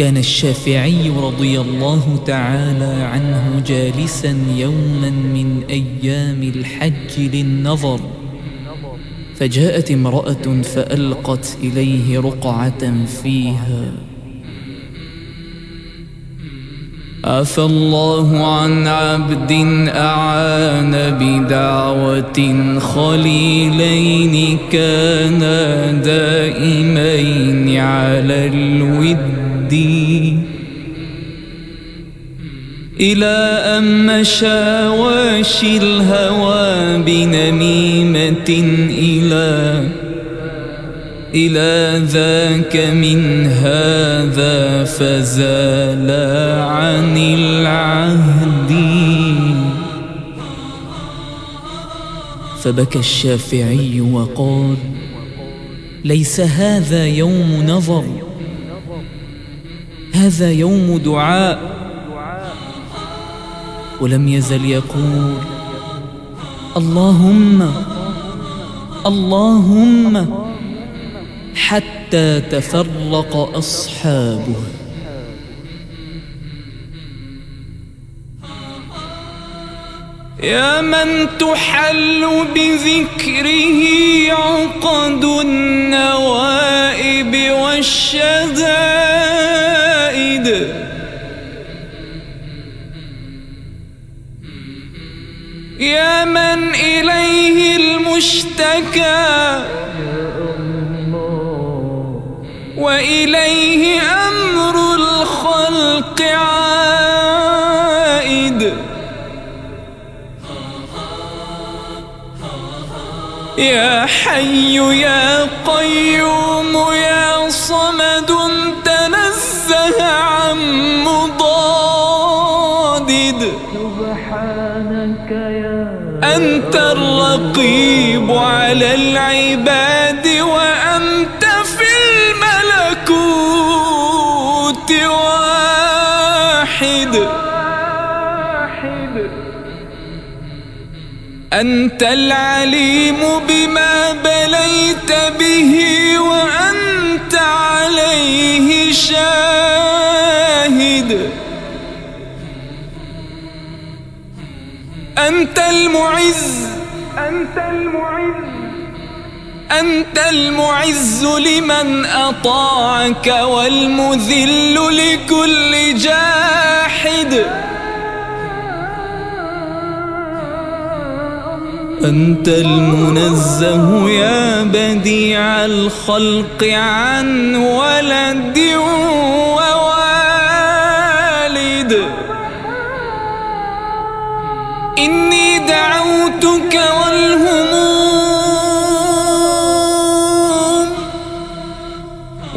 كان الشافعي رضي الله تعالى عنه جالسا يوما من أيام الحج للنظر فجاءت امرأة فألقت إليه رقعة فيها. عفى الله عن عبد أعان بدعوة خليلين كانا دائمين على الود. إلى أن مشى واشي الهوى بنميمة إلى إلى ذاك من هذا فزال عن العهد. فبكى الشافعي وقال ليس هذا يوم نظر. هذا يوم دعاء. ولم يزل يقول اللهم اللهم حتى تفرق أصحابه. يا من تحل بذكره عقد النوائب والشدائد يا من إليه المشتكى وإليه أمر الخلق عائد يا حي يا قيوم يا صمد الرقيب على العباد وأنت في الملكوت واحد. أنت العليم بما بليت به وأنت عليه شاهد. أنت المعز أنت المعز. أنت المعز لمن أطاعك والمذل لكل جاحد. أنت المنزه يا بديع الخلق عن ولد ووالد. إني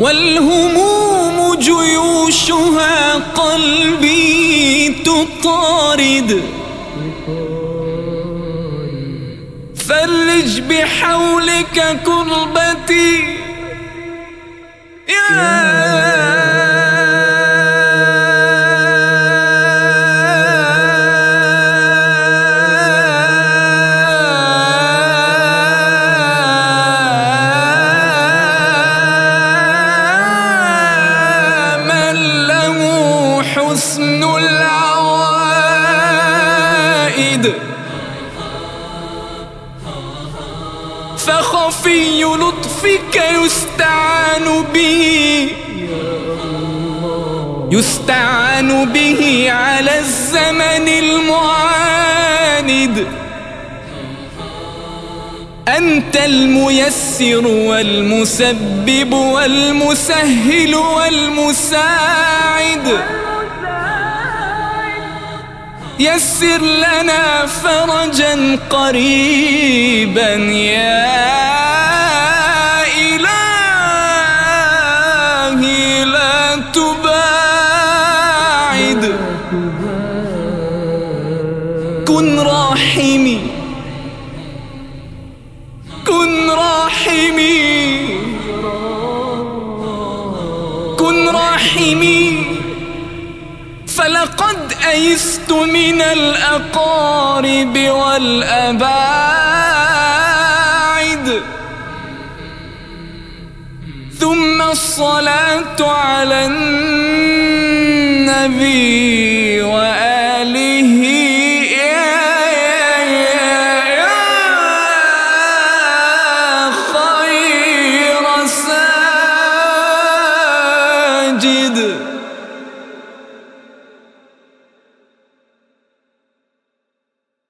والهموم جيوشها قلبي تطارد. فرج بحولك كربتي. يا العوائد فخفي لطفك يستعان به. يستعان به على الزمن المعاند. أنت الميسر والمسبب والمسهل والمساعد. يسر لنا فرجا قريبا يا إلهي لا تباعد. كن راحمي كن راحمي كن راحمي. أيست من الأقارب والأباعد؟ ثم الصلاة على النبي.